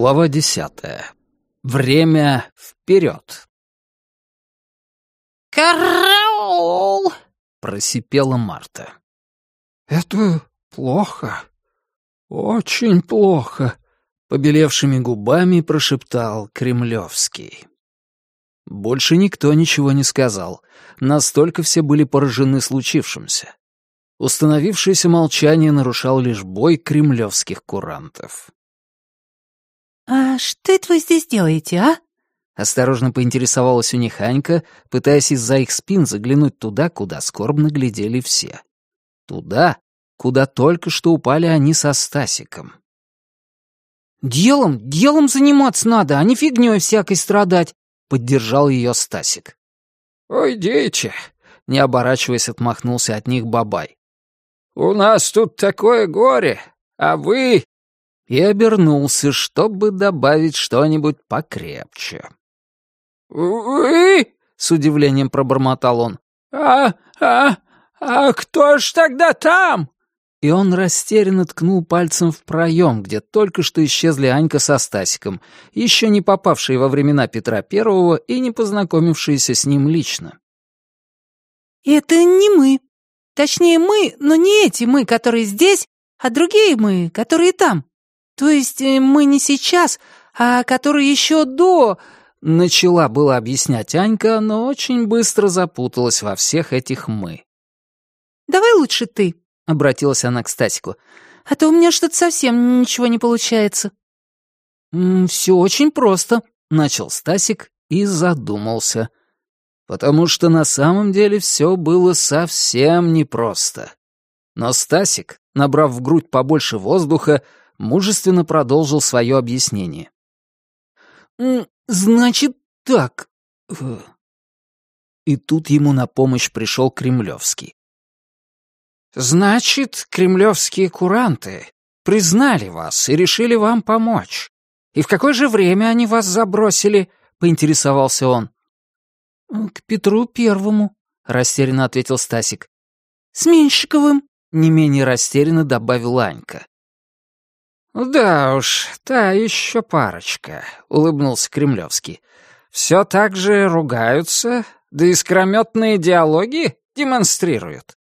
Глава десятая. Время вперед. «Караул!» — просипела Марта. «Это плохо. Очень плохо», — побелевшими губами прошептал Кремлевский. Больше никто ничего не сказал. Настолько все были поражены случившимся. Установившееся молчание нарушал лишь бой кремлевских курантов. «А что это вы здесь делаете, а?» Осторожно поинтересовалась у них Анька, пытаясь из-за их спин заглянуть туда, куда скорбно глядели все. Туда, куда только что упали они со Стасиком. «Делом, делом заниматься надо, а не фигнёй всякой страдать», — поддержал ее Стасик. «Ой, дети!» — не оборачиваясь, отмахнулся от них Бабай. «У нас тут такое горе, а вы и обернулся, чтобы добавить что-нибудь покрепче. «Вы?» — с удивлением пробормотал он. «А, а, а кто ж тогда там?» И он растерянно ткнул пальцем в проем, где только что исчезли Анька со Стасиком, еще не попавшие во времена Петра Первого и не познакомившиеся с ним лично. «Это не мы. Точнее, мы, но не эти мы, которые здесь, а другие мы, которые там», «То есть э, мы не сейчас, а который еще до...» Начала было объяснять Анька, но очень быстро запуталась во всех этих «мы». «Давай лучше ты», — обратилась она к Стасику. «А то у меня что-то совсем ничего не получается». «Все очень просто», — начал Стасик и задумался. Потому что на самом деле все было совсем непросто. Но Стасик, набрав в грудь побольше воздуха, мужественно продолжил свое объяснение. «Значит так...» И тут ему на помощь пришел Кремлевский. «Значит, кремлевские куранты признали вас и решили вам помочь. И в какое же время они вас забросили?» — поинтересовался он. «К Петру Первому», — растерянно ответил Стасик. «С Меньшиковым», — не менее растерянно добавила Анька. «Да уж, та еще парочка», — улыбнулся Кремлевский. «Все так же ругаются, да искрометные диалоги демонстрируют».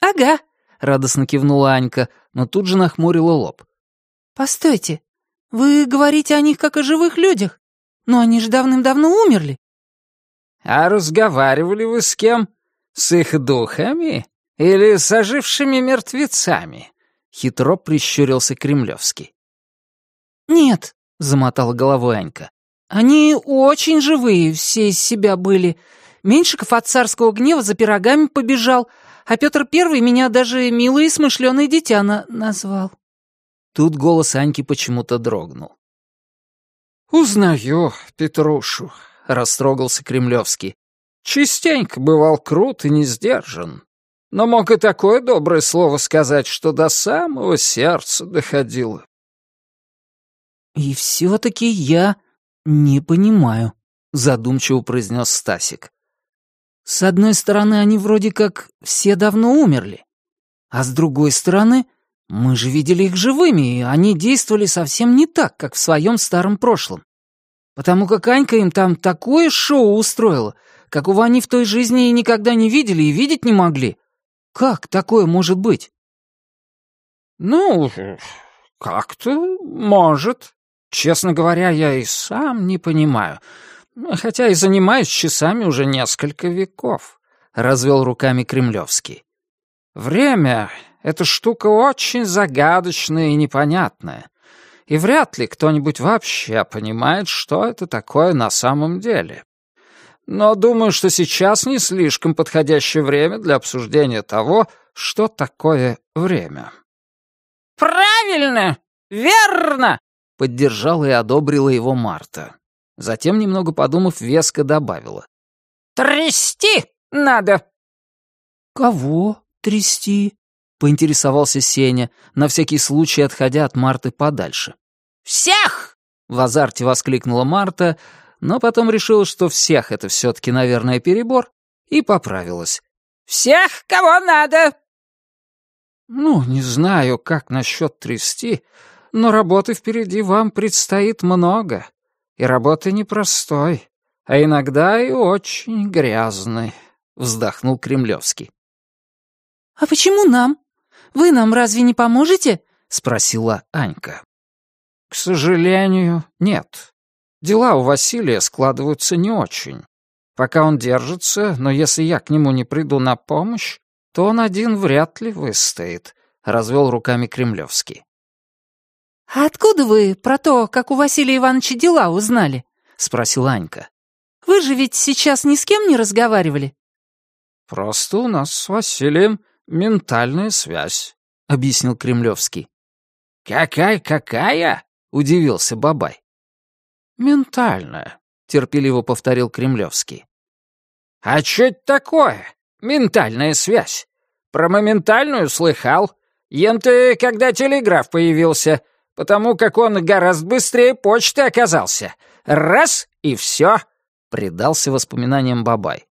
«Ага», — радостно кивнула Анька, но тут же нахмурила лоб. «Постойте, вы говорите о них как о живых людях, но они же давным-давно умерли». «А разговаривали вы с кем? С их духами или с ожившими мертвецами?» Хитро прищурился Кремлевский. «Нет», — замотала головой Анька. «Они очень живые, все из себя были. Меньшиков от царского гнева за пирогами побежал, а Петр Первый меня даже милое и смышленое дитя на назвал». Тут голос Аньки почему-то дрогнул. «Узнаю Петрушу», — растрогался Кремлевский. «Частенько бывал крут и не сдержан но мог и такое доброе слово сказать, что до самого сердца доходило. «И все-таки я не понимаю», — задумчиво произнес Стасик. «С одной стороны, они вроде как все давно умерли, а с другой стороны, мы же видели их живыми, и они действовали совсем не так, как в своем старом прошлом. Потому как Анька им там такое шоу устроила, какого они в той жизни и никогда не видели и видеть не могли. Как такое может быть? Ну, как-то может. Честно говоря, я и сам не понимаю. Хотя и занимаюсь часами уже несколько веков, развел руками Кремлевский. Время — это штука очень загадочная и непонятная. И вряд ли кто-нибудь вообще понимает, что это такое на самом деле. Но думаю, что сейчас не слишком подходящее время для обсуждения того, что такое время». «Правильно! Верно!» — поддержала и одобрила его Марта. Затем, немного подумав, веско добавила. «Трясти надо!» «Кого трясти?» — поинтересовался Сеня, на всякий случай отходя от Марты подальше. «Всех!» — в азарте воскликнула Марта, но потом решила, что всех это все-таки, наверное, перебор, и поправилась. «Всех, кого надо!» «Ну, не знаю, как насчет трясти, Но работы впереди вам предстоит много, и работы непростой, а иногда и очень грязной», — вздохнул Кремлевский. «А почему нам? Вы нам разве не поможете?» — спросила Анька. «К сожалению, нет. Дела у Василия складываются не очень. Пока он держится, но если я к нему не приду на помощь, то он один вряд ли выстоит», — развел руками Кремлевский. «А откуда вы про то, как у Василия Ивановича дела узнали?» — спросила Анька. «Вы же ведь сейчас ни с кем не разговаривали?» «Просто у нас с Василием ментальная связь», — объяснил Кремлевский. «Какая-какая?» — удивился Бабай. «Ментальная», — терпеливо повторил Кремлевский. «А что это такое? Ментальная связь? Про моментальную слыхал. Ем-то, когда телеграф появился, потому как он гораздо быстрее почты оказался. Раз — и все!» — предался воспоминаниям Бабай.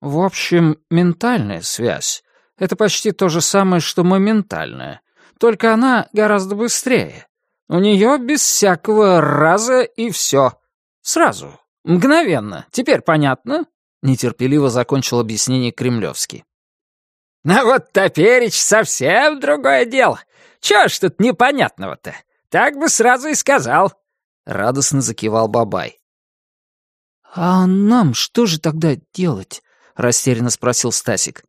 В общем, ментальная связь — это почти то же самое, что моментальная, только она гораздо быстрее. У нее без всякого раза и все. Сразу, мгновенно. Теперь понятно?» Нетерпеливо закончил объяснение Кремлевский. «Ну вот Топерич совсем другое дело. Чего ж тут непонятного-то? Так бы сразу и сказал!» Радостно закивал Бабай. «А нам что же тогда делать?» — растерянно спросил Стасик.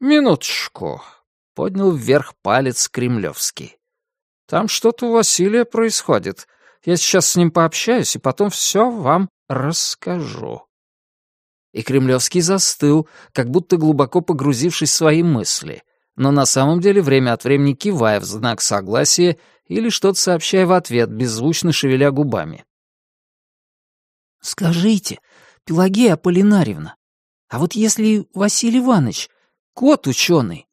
«Минуточку», — поднял вверх палец Кремлевский. «Там что-то у Василия происходит. Я сейчас с ним пообщаюсь и потом все вам расскажу». И Кремлевский застыл, как будто глубоко погрузившись в свои мысли, но на самом деле время от времени кивая в знак согласия или что-то сообщая в ответ, беззвучно шевеля губами. «Скажите, Пелагея Аполлинарьевна, а вот если Василий Иванович, кот ученый,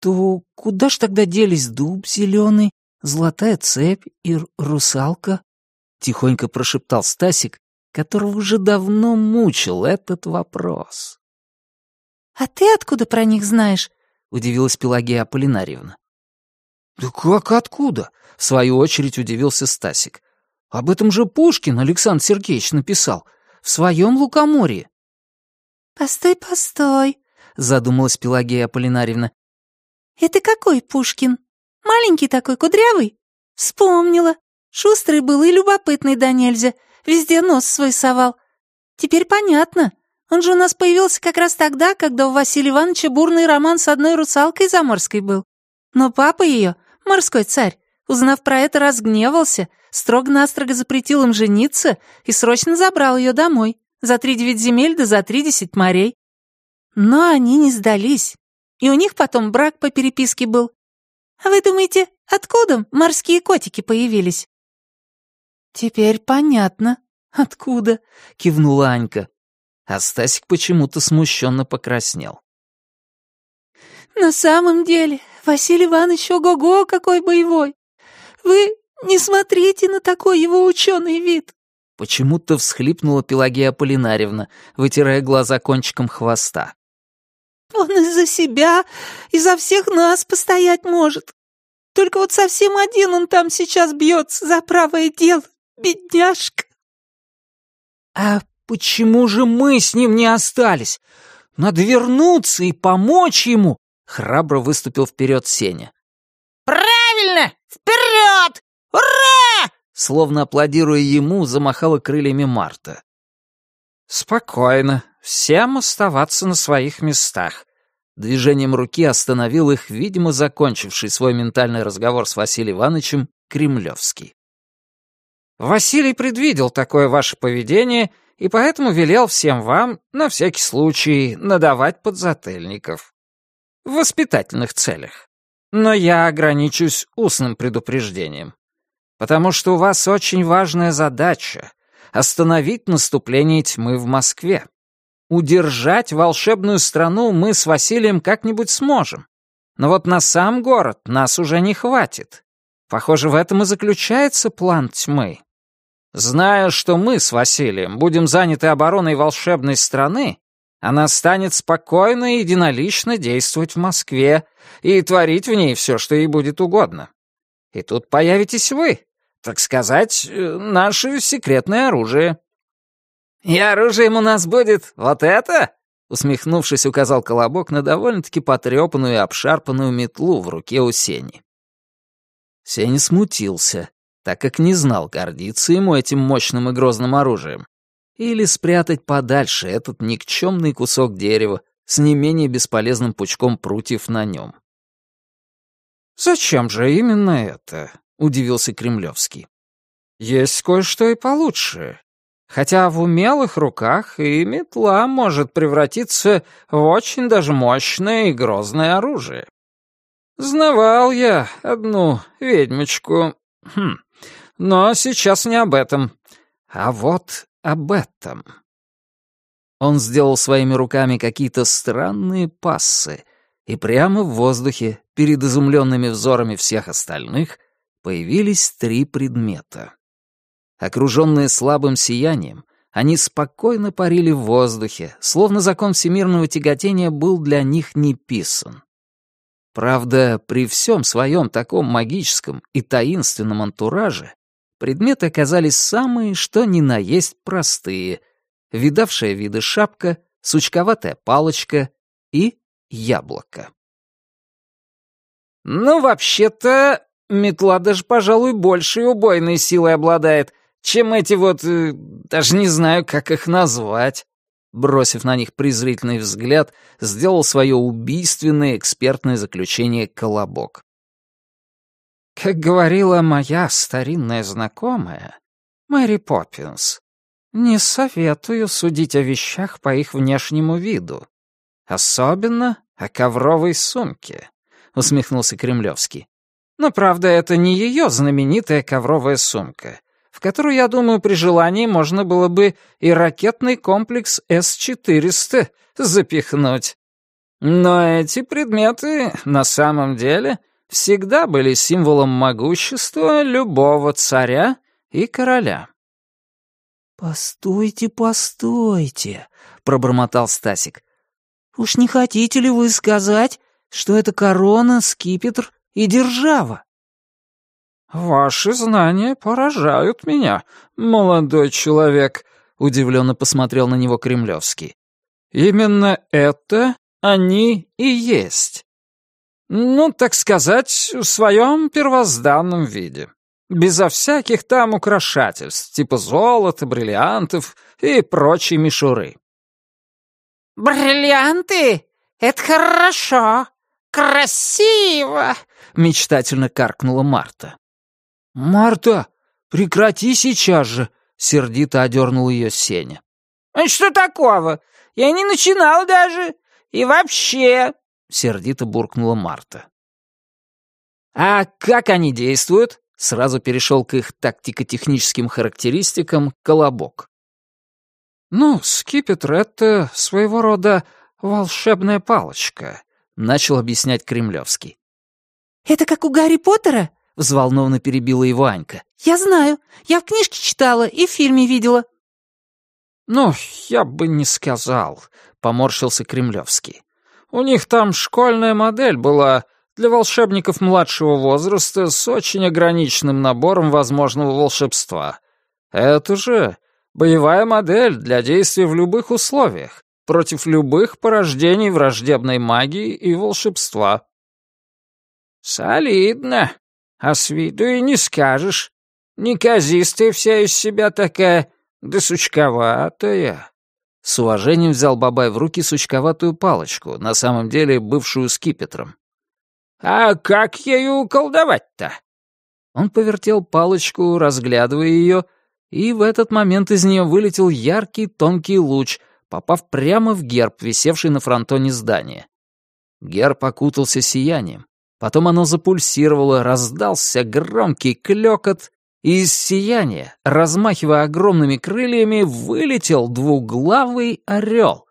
то куда ж тогда делись дуб зеленый, золотая цепь и русалка?» — тихонько прошептал Стасик, которого уже давно мучил этот вопрос. «А ты откуда про них знаешь?» удивилась Пелагея Аполлинарьевна. «Да как откуда?» — в свою очередь удивился Стасик. «Об этом же Пушкин Александр Сергеевич написал в своем лукоморье». «Постой, постой», — задумалась Пелагея Аполлинарьевна. «Это какой Пушкин? Маленький такой, кудрявый? Вспомнила. Шустрый был и любопытный да нельзя. Везде нос свой совал. Теперь понятно. Он же у нас появился как раз тогда, когда у Василия Ивановича бурный роман с одной русалкой заморской был. Но папа ее, морской царь, узнав про это, разгневался, строго-настрого запретил им жениться и срочно забрал ее домой, за три девять земель да за три десять морей. Но они не сдались, и у них потом брак по переписке был. А вы думаете, откуда морские котики появились?» «Теперь понятно, откуда», — кивнула Анька а Стасик почему-то смущенно покраснел. «На самом деле, Василий Иванович ого-го какой боевой! Вы не смотрите на такой его ученый вид!» Почему-то всхлипнула Пелагея Аполлинарьевна, вытирая глаза кончиком хвоста. «Он из-за себя, из-за всех нас постоять может. Только вот совсем один он там сейчас бьется за правое дело, бедняжка!» «А Почему же мы с ним не остались? Надо вернуться и помочь ему!» Храбро выступил вперед Сеня. «Правильно! Вперед! Ура!» Словно аплодируя ему, замахала крыльями Марта. «Спокойно. Всем оставаться на своих местах». Движением руки остановил их, видимо, закончивший свой ментальный разговор с Василием Ивановичем, Кремлевский. «Василий предвидел такое ваше поведение и поэтому велел всем вам, на всякий случай, надавать подзатыльников. В воспитательных целях. Но я ограничусь устным предупреждением. Потому что у вас очень важная задача — остановить наступление тьмы в Москве. Удержать волшебную страну мы с Василием как-нибудь сможем. Но вот на сам город нас уже не хватит. Похоже, в этом и заключается план тьмы. Зная, что мы с Василием будем заняты обороной волшебной страны, она станет спокойно и единолично действовать в Москве и творить в ней все, что ей будет угодно. И тут появитесь вы, так сказать, э, наше секретное оружие». «И оружием у нас будет вот это?» Усмехнувшись, указал Колобок на довольно-таки потрепанную и обшарпанную метлу в руке у Сени. Сеня смутился, так как не знал, гордиться ему этим мощным и грозным оружием. Или спрятать подальше этот никчемный кусок дерева с не менее бесполезным пучком прутьев на нем. «Зачем же именно это?» — удивился Кремлевский. «Есть кое-что и получше. Хотя в умелых руках и метла может превратиться в очень даже мощное и грозное оружие. Знавал я одну ведьмочку. Хм. Но сейчас не об этом. А вот об этом. Он сделал своими руками какие-то странные пассы, и прямо в воздухе, перед изумленными взорами всех остальных, появились три предмета. Окруженные слабым сиянием, они спокойно парили в воздухе, словно закон всемирного тяготения был для них не писан. Правда, при всем своем таком магическом и таинственном антураже предметы оказались самые, что ни на есть простые, видавшая виды шапка, сучковатая палочка и яблоко. «Ну, вообще-то, метла даже, пожалуй, большей убойной силой обладает, чем эти вот... Э, даже не знаю, как их назвать». Бросив на них презрительный взгляд, сделал свое убийственное экспертное заключение Колобок. Как говорила моя старинная знакомая, Мэри Поппинс, не советую судить о вещах по их внешнему виду. Особенно о ковровой сумке, — усмехнулся Кремлевский. Но, правда, это не ее знаменитая ковровая сумка, в которую, я думаю, при желании можно было бы и ракетный комплекс С-400 запихнуть. Но эти предметы на самом деле всегда были символом могущества любого царя и короля. «Постойте, постойте», — пробормотал Стасик. «Уж не хотите ли вы сказать, что это корона, скипетр и держава?» «Ваши знания поражают меня, молодой человек», — удивленно посмотрел на него Кремлевский. «Именно это они и есть. Ну, так сказать, в своем первозданном виде. Безо всяких там украшательств, типа золота, бриллиантов и прочей мишуры». «Бриллианты? Это хорошо! Красиво!» — мечтательно каркнула Марта. «Марта, прекрати сейчас же!» — сердито одернул ее Сеня. «А что такого? Я не начинал даже. И вообще...» — сердито буркнула Марта. «А как они действуют?» — сразу перешел к их тактико-техническим характеристикам Колобок. «Ну, скипетр — это своего рода волшебная палочка», — начал объяснять Кремлевский. «Это как у Гарри Поттера?» — взволнованно перебила его Анька. «Я знаю. Я в книжке читала и в фильме видела». «Ну, я бы не сказал», — поморщился Кремлевский. «У них там школьная модель была для волшебников младшего возраста с очень ограниченным набором возможного волшебства. Это же боевая модель для действия в любых условиях, против любых порождений враждебной магии и волшебства». «Солидно», а с виду и не скажешь. Неказистая вся из себя такая, да сучковатая». С уважением взял Бабай в руки сучковатую палочку, на самом деле бывшую скипетром. «А как ею колдовать-то?» Он повертел палочку, разглядывая ее, и в этот момент из нее вылетел яркий тонкий луч, попав прямо в герб, висевший на фронтоне здания. Герб окутался сиянием, Потом оно запульсировало, раздался громкий клёкот, и из сияния, размахивая огромными крыльями, вылетел двуглавый орел.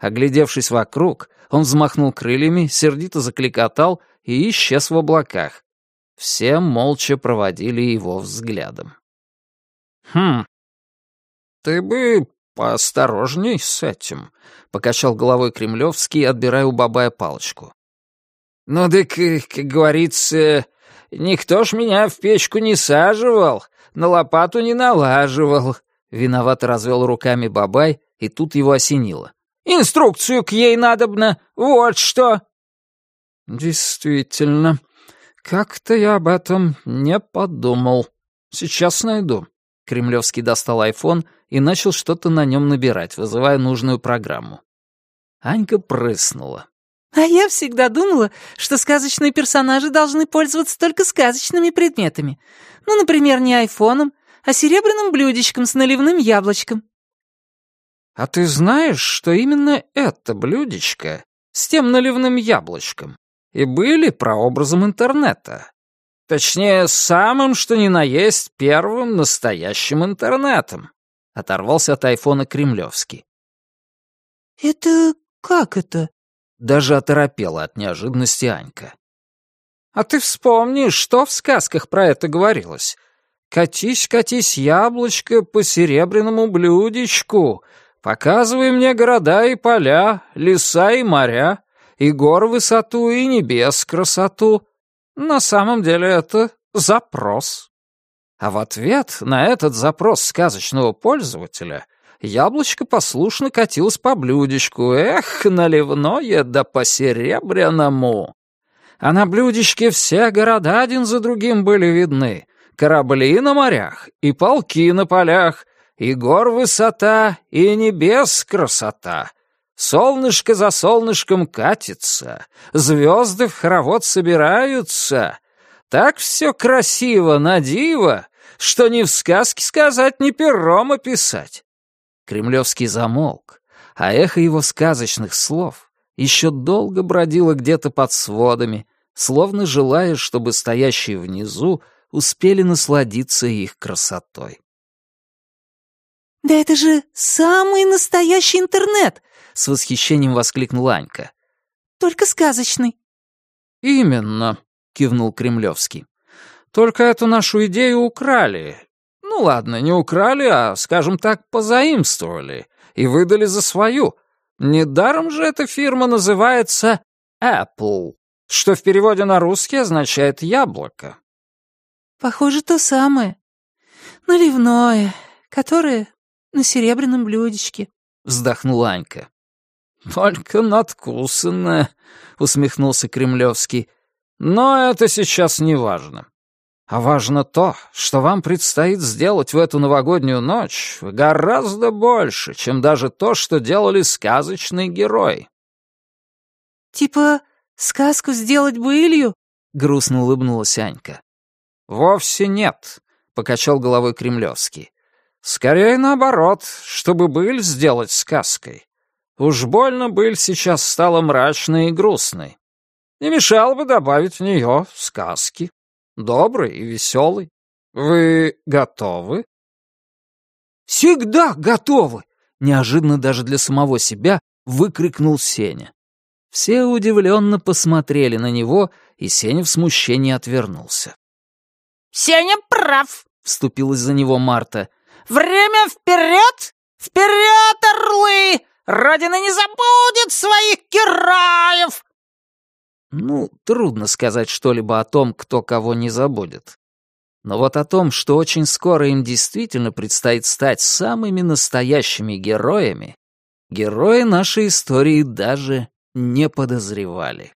Оглядевшись вокруг, он взмахнул крыльями, сердито закликотал и исчез в облаках. Все молча проводили его взглядом. «Хм, ты бы поосторожней с этим», — покачал головой Кремлевский, отбирая у Бабая палочку. «Ну так, как говорится, Никто ж меня в печку не саживал, на лопату не налаживал. Виновато развел руками Бабай, и тут его осенило. Инструкцию к ей надобно, вот что. Действительно, как-то я об этом не подумал. Сейчас найду. Кремлевский достал айфон и начал что-то на нем набирать, вызывая нужную программу. Анька прыснула. «А я всегда думала, что сказочные персонажи должны пользоваться только сказочными предметами. Ну, например, не айфоном, а серебряным блюдечком с наливным яблочком». «А ты знаешь, что именно это блюдечко с тем наливным яблочком и были прообразом интернета? Точнее, самым, что ни на есть, первым настоящим интернетом», — оторвался от айфона Кремлевский. «Это как это?» — даже оторопела от неожиданности Анька. «А ты вспомни, что в сказках про это говорилось. Катись, катись, яблочко по серебряному блюдечку, показывай мне города и поля, леса и моря, и гор высоту, и небес красоту. На самом деле это запрос. А в ответ на этот запрос сказочного пользователя яблочко послушно катилось по блюдечку. Эх, наливное да по-серебряному. А на блюдечке все города один за другим были видны. Корабли на морях и полки на полях, и гор высота, и небес красота. Солнышко за солнышком катится, звезды в хоровод собираются. Так все красиво, на диво, что ни в сказке сказать, ни пером описать. Кремлевский замолк, а эхо его сказочных слов еще долго бродило где-то под сводами, словно желая, чтобы стоящие внизу успели насладиться их красотой. «Да это же самый настоящий интернет!» — с восхищением воскликнула Анька. «Только сказочный». «Именно», — кивнул Кремлевский. «Только эту нашу идею украли. Ну ладно, не украли, а, скажем так, позаимствовали и выдали за свою. Недаром же эта фирма называется Apple, что в переводе на русский означает «яблоко». «Похоже, то самое. Наливное, которое на серебряном блюдечке», — вздохнула Анька. «Только надкусанное», — усмехнулся Кремлевский. «Но это сейчас не важно. А важно то, что вам предстоит сделать в эту новогоднюю ночь гораздо больше, чем даже то, что делали сказочные герои». «Типа сказку сделать былью?» — грустно улыбнулась Анька. «Вовсе нет», — покачал головой Кремлевский. «Скорее наоборот, чтобы быль сделать сказкой. Уж больно быль сейчас стала мрачной и грустной. Не мешало бы добавить в нее сказки. Добрый и веселый. Вы готовы?» «Всегда готовы!» — неожиданно даже для самого себя выкрикнул Сеня. Все удивленно посмотрели на него, и Сеня в смущении отвернулся. «Сеня прав!» — вступилась за него Марта. «Время вперед! Вперед, орлы! Родина не забудет своих героев!» Ну, трудно сказать что-либо о том, кто кого не забудет. Но вот о том, что очень скоро им действительно предстоит стать самыми настоящими героями, герои нашей истории даже не подозревали.